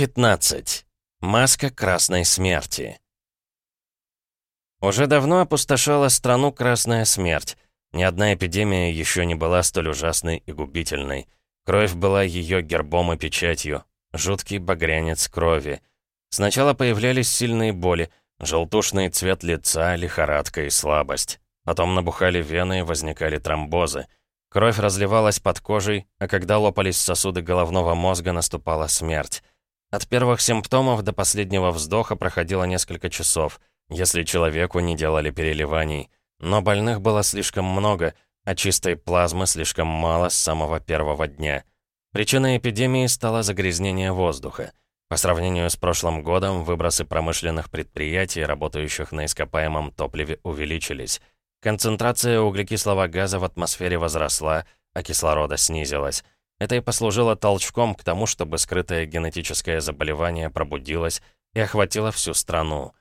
15. Маска красной смерти. Уже давно опустошала страну красная смерть. Ни одна эпидемия еще не была столь ужасной и губительной. Кровь была ее гербом и печатью. Жуткий багрянец крови. Сначала появлялись сильные боли, желтушный цвет лица, лихорадка и слабость. Потом набухали вены и возникали тромбозы. Кровь разливалась под кожей, а когда лопались сосуды головного мозга, наступала смерть. От первых симптомов до последнего вздоха проходило несколько часов, если человеку не делали переливаний. Но больных было слишком много, а чистой плазмы слишком мало с самого первого дня. Причиной эпидемии стало загрязнение воздуха. По сравнению с прошлым годом, выбросы промышленных предприятий, работающих на ископаемом топливе, увеличились. Концентрация углекислого газа в атмосфере возросла, а кислорода снизилась. Это и послужило толчком к тому, чтобы скрытое генетическое заболевание пробудилось и охватило всю страну.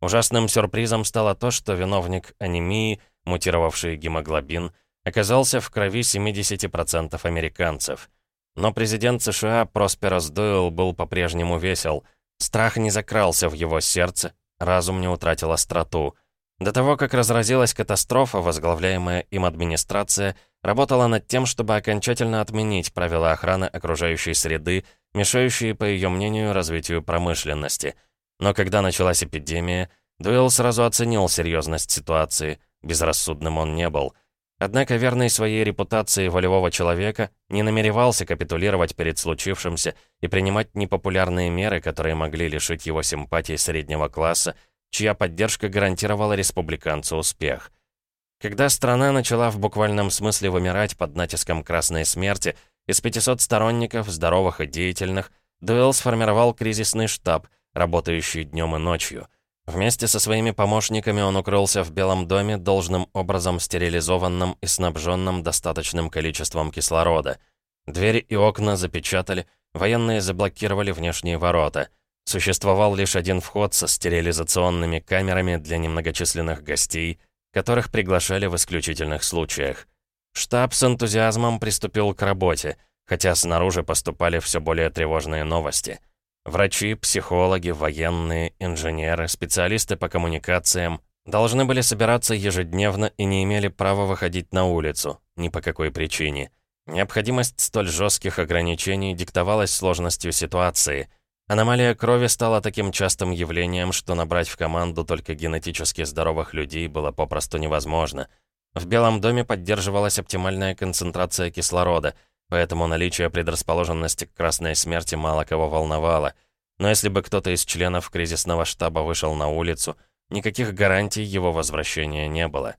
Ужасным сюрпризом стало то, что виновник анемии, мутировавший гемоглобин, оказался в крови 70% американцев. Но президент США Просперос Дойл был по-прежнему весел. Страх не закрался в его сердце, разум не утратил остроту. До того, как разразилась катастрофа, возглавляемая им администрация работала над тем, чтобы окончательно отменить правила охраны окружающей среды, мешающие, по ее мнению, развитию промышленности. Но когда началась эпидемия, Дуэлл сразу оценил серьезность ситуации, безрассудным он не был. Однако верный своей репутации волевого человека не намеревался капитулировать перед случившимся и принимать непопулярные меры, которые могли лишить его симпатий среднего класса чья поддержка гарантировала республиканцу успех. Когда страна начала в буквальном смысле вымирать под натиском Красной Смерти, из 500 сторонников, здоровых и деятельных, Дуэлл сформировал кризисный штаб, работающий днем и ночью. Вместе со своими помощниками он укрылся в Белом доме, должным образом стерилизованным и снабженным достаточным количеством кислорода. Двери и окна запечатали, военные заблокировали внешние ворота — Существовал лишь один вход со стерилизационными камерами для немногочисленных гостей, которых приглашали в исключительных случаях. Штаб с энтузиазмом приступил к работе, хотя снаружи поступали все более тревожные новости. Врачи, психологи, военные, инженеры, специалисты по коммуникациям должны были собираться ежедневно и не имели права выходить на улицу, ни по какой причине. Необходимость столь жестких ограничений диктовалась сложностью ситуации – Аномалия крови стала таким частым явлением, что набрать в команду только генетически здоровых людей было попросту невозможно. В Белом доме поддерживалась оптимальная концентрация кислорода, поэтому наличие предрасположенности к красной смерти мало кого волновало. Но если бы кто-то из членов кризисного штаба вышел на улицу, никаких гарантий его возвращения не было.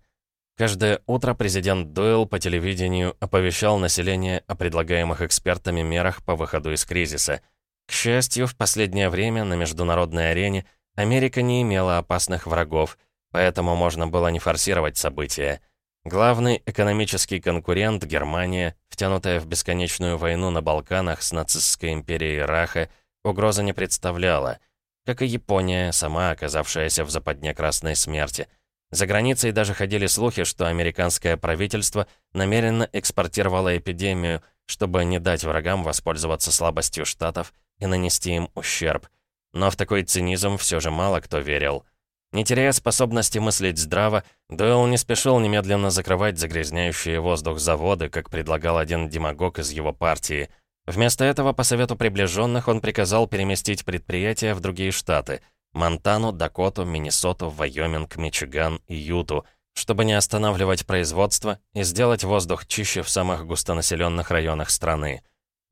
Каждое утро президент Дойл по телевидению оповещал население о предлагаемых экспертами мерах по выходу из кризиса – к счастью, в последнее время на международной арене Америка не имела опасных врагов, поэтому можно было не форсировать события. Главный экономический конкурент, Германия, втянутая в бесконечную войну на Балканах с нацистской империей Раха, угрозы не представляла, как и Япония, сама оказавшаяся в западне Красной Смерти. За границей даже ходили слухи, что американское правительство намеренно экспортировало эпидемию, чтобы не дать врагам воспользоваться слабостью Штатов и нанести им ущерб. Но в такой цинизм все же мало кто верил. Не теряя способности мыслить здраво, Дойл не спешил немедленно закрывать загрязняющие воздух заводы, как предлагал один демагог из его партии. Вместо этого, по совету приближенных, он приказал переместить предприятия в другие штаты — Монтану, Дакоту, Миннесоту, Вайоминг, Мичиган и Юту, чтобы не останавливать производство и сделать воздух чище в самых густонаселенных районах страны.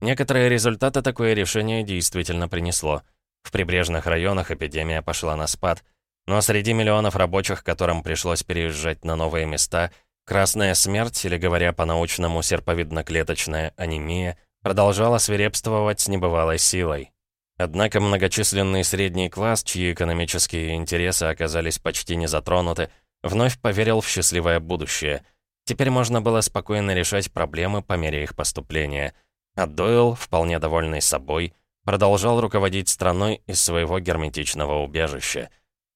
Некоторые результаты такое решение действительно принесло. В прибрежных районах эпидемия пошла на спад, но среди миллионов рабочих, которым пришлось переезжать на новые места, красная смерть, или говоря по-научному серповидно-клеточная анемия, продолжала свирепствовать с небывалой силой. Однако многочисленный средний класс, чьи экономические интересы оказались почти не затронуты, вновь поверил в счастливое будущее. Теперь можно было спокойно решать проблемы по мере их поступления – а Дойл, вполне довольный собой, продолжал руководить страной из своего герметичного убежища.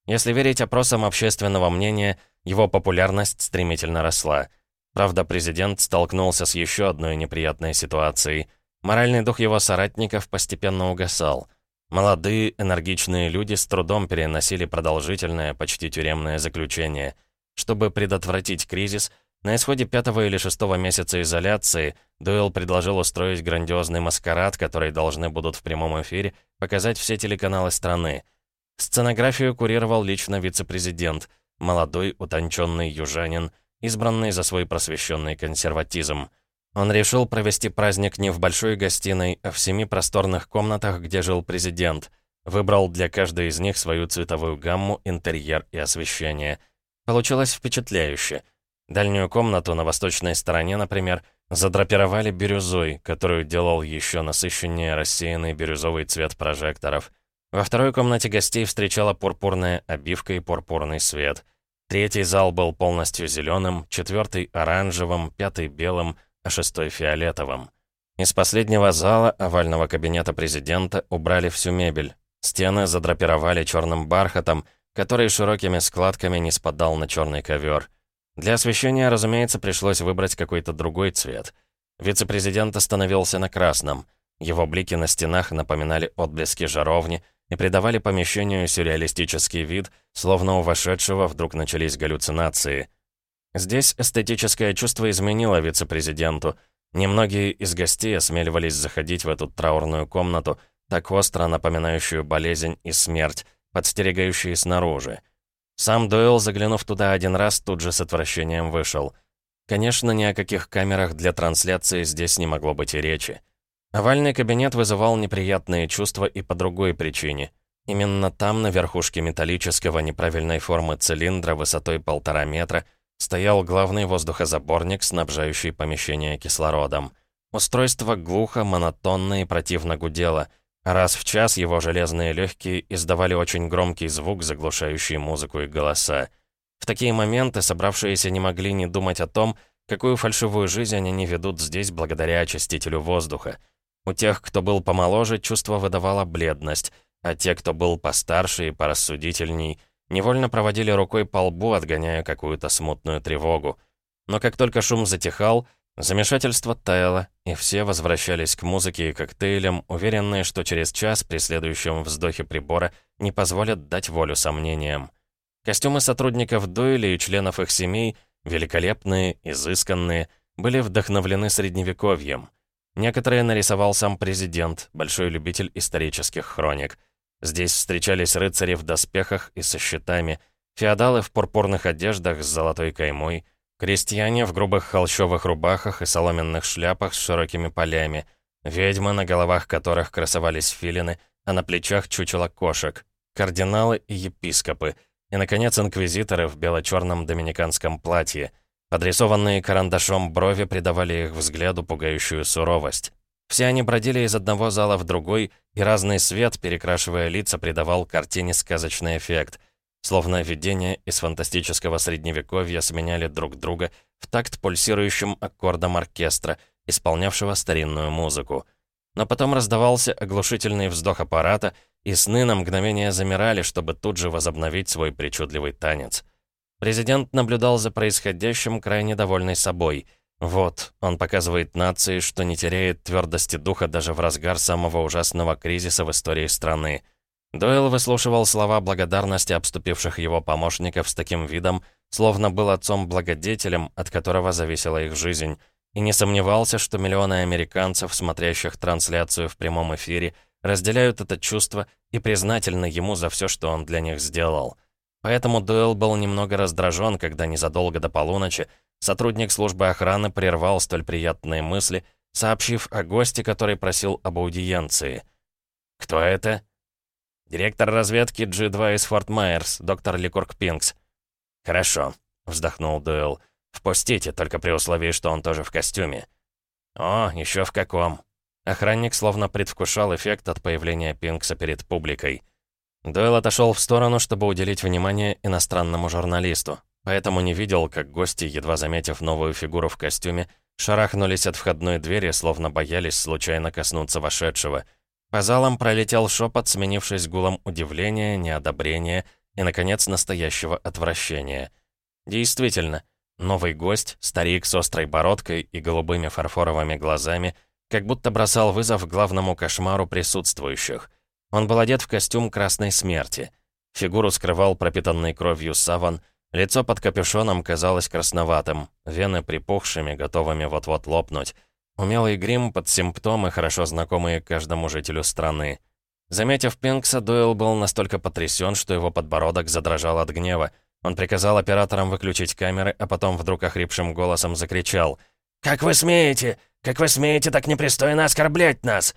Если верить опросам общественного мнения, его популярность стремительно росла. Правда, президент столкнулся с еще одной неприятной ситуацией. Моральный дух его соратников постепенно угасал. Молодые, энергичные люди с трудом переносили продолжительное, почти тюремное заключение. Чтобы предотвратить кризис, на исходе пятого или шестого месяца изоляции Дуэлл предложил устроить грандиозный маскарад, который должны будут в прямом эфире показать все телеканалы страны. Сценографию курировал лично вице-президент, молодой, утонченный южанин, избранный за свой просвещенный консерватизм. Он решил провести праздник не в большой гостиной, а в семи просторных комнатах, где жил президент. Выбрал для каждой из них свою цветовую гамму, интерьер и освещение. Получилось впечатляюще. Дальнюю комнату на восточной стороне, например, задрапировали бирюзой, которую делал еще насыщеннее рассеянный бирюзовый цвет прожекторов. Во второй комнате гостей встречала пурпурная обивка и пурпурный свет. Третий зал был полностью зеленым, четвертый — оранжевым, пятый — белым, а шестой фиолетовым. Из последнего зала овального кабинета президента убрали всю мебель. Стены задрапировали черным бархатом, который широкими складками не спадал на черный ковер. Для освещения, разумеется, пришлось выбрать какой-то другой цвет. Вице-президент остановился на красном. Его блики на стенах напоминали отблески жаровни и придавали помещению сюрреалистический вид, словно у вошедшего вдруг начались галлюцинации. Здесь эстетическое чувство изменило вице-президенту. Немногие из гостей осмеливались заходить в эту траурную комнату, так остро напоминающую болезнь и смерть, подстерегающие снаружи. Сам Дойл, заглянув туда один раз, тут же с отвращением вышел. Конечно, ни о каких камерах для трансляции здесь не могло быть и речи. Овальный кабинет вызывал неприятные чувства и по другой причине. Именно там, на верхушке металлического неправильной формы цилиндра высотой полтора метра, стоял главный воздухозаборник, снабжающий помещение кислородом. Устройство глухо, монотонно и противно гудело. Раз в час его железные легкие издавали очень громкий звук, заглушающий музыку и голоса. В такие моменты собравшиеся не могли не думать о том, какую фальшивую жизнь они не ведут здесь благодаря очистителю воздуха. У тех, кто был помоложе, чувство выдавало бледность, а те, кто был постарше и порассудительней — Невольно проводили рукой по лбу, отгоняя какую-то смутную тревогу. Но как только шум затихал, замешательство таяло, и все возвращались к музыке и коктейлям, уверенные, что через час при следующем вздохе прибора не позволят дать волю сомнениям. Костюмы сотрудников Дойли и членов их семей, великолепные, изысканные, были вдохновлены средневековьем. Некоторые нарисовал сам президент, большой любитель исторических хроник — Здесь встречались рыцари в доспехах и со щитами, феодалы в пурпурных одеждах с золотой каймой, крестьяне в грубых холщовых рубахах и соломенных шляпах с широкими полями, ведьмы, на головах которых красовались филины, а на плечах чучело кошек, кардиналы и епископы, и, наконец, инквизиторы в бело-черном доминиканском платье. Подрисованные карандашом брови придавали их взгляду пугающую суровость. Все они бродили из одного зала в другой, и разный свет, перекрашивая лица, придавал картине сказочный эффект. Словно видения из фантастического средневековья сменяли друг друга в такт пульсирующим аккордом оркестра, исполнявшего старинную музыку. Но потом раздавался оглушительный вздох аппарата, и сны на мгновение замирали, чтобы тут же возобновить свой причудливый танец. Президент наблюдал за происходящим, крайне довольный собой — вот, он показывает нации, что не теряет твердости духа даже в разгар самого ужасного кризиса в истории страны. Дойл выслушивал слова благодарности обступивших его помощников с таким видом, словно был отцом-благодетелем, от которого зависела их жизнь, и не сомневался, что миллионы американцев, смотрящих трансляцию в прямом эфире, разделяют это чувство и признательны ему за все, что он для них сделал. Поэтому Дойл был немного раздражен, когда незадолго до полуночи Сотрудник службы охраны прервал столь приятные мысли, сообщив о госте, который просил об аудиенции. «Кто это?» «Директор разведки G2 из Форт Майерс, доктор Ликурк Пинкс». «Хорошо», — вздохнул Дуэлл. «Впустите, только при условии, что он тоже в костюме». «О, еще в каком». Охранник словно предвкушал эффект от появления Пинкса перед публикой. Дойл отошел в сторону, чтобы уделить внимание иностранному журналисту поэтому не видел, как гости, едва заметив новую фигуру в костюме, шарахнулись от входной двери, словно боялись случайно коснуться вошедшего. По залам пролетел шепот, сменившись гулом удивления, неодобрения и, наконец, настоящего отвращения. Действительно, новый гость, старик с острой бородкой и голубыми фарфоровыми глазами, как будто бросал вызов главному кошмару присутствующих. Он был одет в костюм красной смерти. Фигуру скрывал пропитанный кровью саван, лицо под капюшоном казалось красноватым, вены припухшими, готовыми вот-вот лопнуть. Умелый грим под симптомы, хорошо знакомые каждому жителю страны. Заметив Пинкса, Дойл был настолько потрясен, что его подбородок задрожал от гнева. Он приказал операторам выключить камеры, а потом вдруг охрипшим голосом закричал. «Как вы смеете? Как вы смеете так непристойно оскорблять нас?»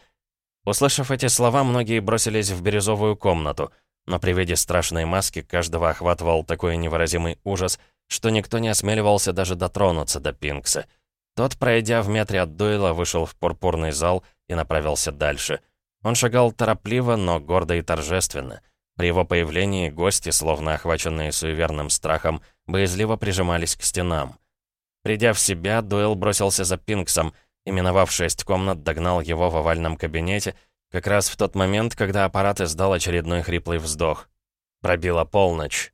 Услышав эти слова, многие бросились в бирюзовую комнату, но при виде страшной маски каждого охватывал такой невыразимый ужас, что никто не осмеливался даже дотронуться до Пинкса. Тот, пройдя в метре от Дойла, вышел в пурпурный зал и направился дальше. Он шагал торопливо, но гордо и торжественно. При его появлении гости, словно охваченные суеверным страхом, боязливо прижимались к стенам. Придя в себя, Дойл бросился за Пинксом и, миновав шесть комнат, догнал его в овальном кабинете, как раз в тот момент, когда аппарат издал очередной хриплый вздох. Пробила полночь.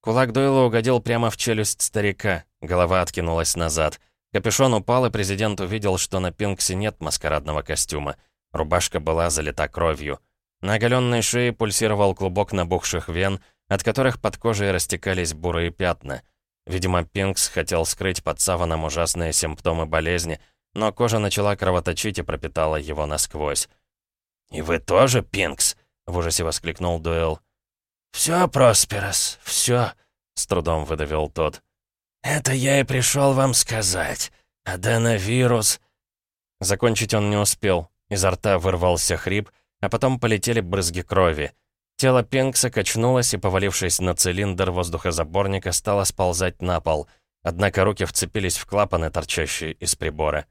Кулак Дойла угодил прямо в челюсть старика, голова откинулась назад. Капюшон упал, и президент увидел, что на Пинксе нет маскарадного костюма. Рубашка была залита кровью. На оголенной шее пульсировал клубок набухших вен, от которых под кожей растекались бурые пятна. Видимо, Пинкс хотел скрыть под саваном ужасные симптомы болезни, но кожа начала кровоточить и пропитала его насквозь. «И вы тоже, Пинкс?» — в ужасе воскликнул Дуэлл. «Все, Просперос, все», — с трудом выдавил тот. «Это я и пришел вам сказать. Аденовирус...» Закончить он не успел. Изо рта вырвался хрип, а потом полетели брызги крови. Тело Пенкса качнулось и, повалившись на цилиндр воздухозаборника, стало сползать на пол. Однако руки вцепились в клапаны, торчащие из прибора.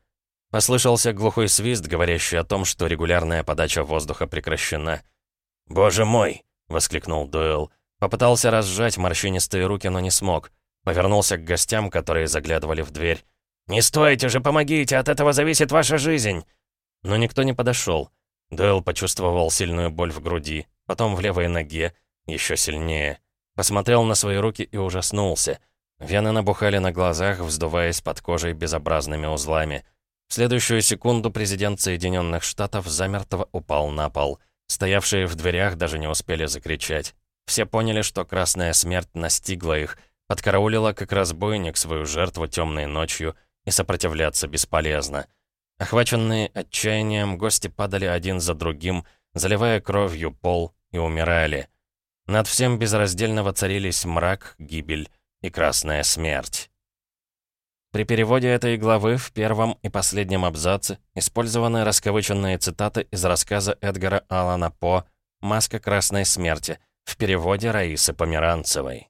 Послышался глухой свист, говорящий о том, что регулярная подача воздуха прекращена. «Боже мой!» — воскликнул Дуэлл. Попытался разжать морщинистые руки, но не смог. Повернулся к гостям, которые заглядывали в дверь. «Не стойте же, помогите, от этого зависит ваша жизнь!» Но никто не подошел. Дойл почувствовал сильную боль в груди, потом в левой ноге, еще сильнее. Посмотрел на свои руки и ужаснулся. Вены набухали на глазах, вздуваясь под кожей безобразными узлами. В следующую секунду президент Соединенных Штатов замертво упал на пол. Стоявшие в дверях даже не успели закричать. Все поняли, что красная смерть настигла их, подкараулила как разбойник свою жертву темной ночью, и сопротивляться бесполезно. Охваченные отчаянием, гости падали один за другим, заливая кровью пол, и умирали. Над всем безраздельно воцарились мрак, гибель и красная смерть. При переводе этой главы в первом и последнем абзаце использованы раскавыченные цитаты из рассказа Эдгара Алана По «Маска красной смерти» в переводе Раисы Померанцевой.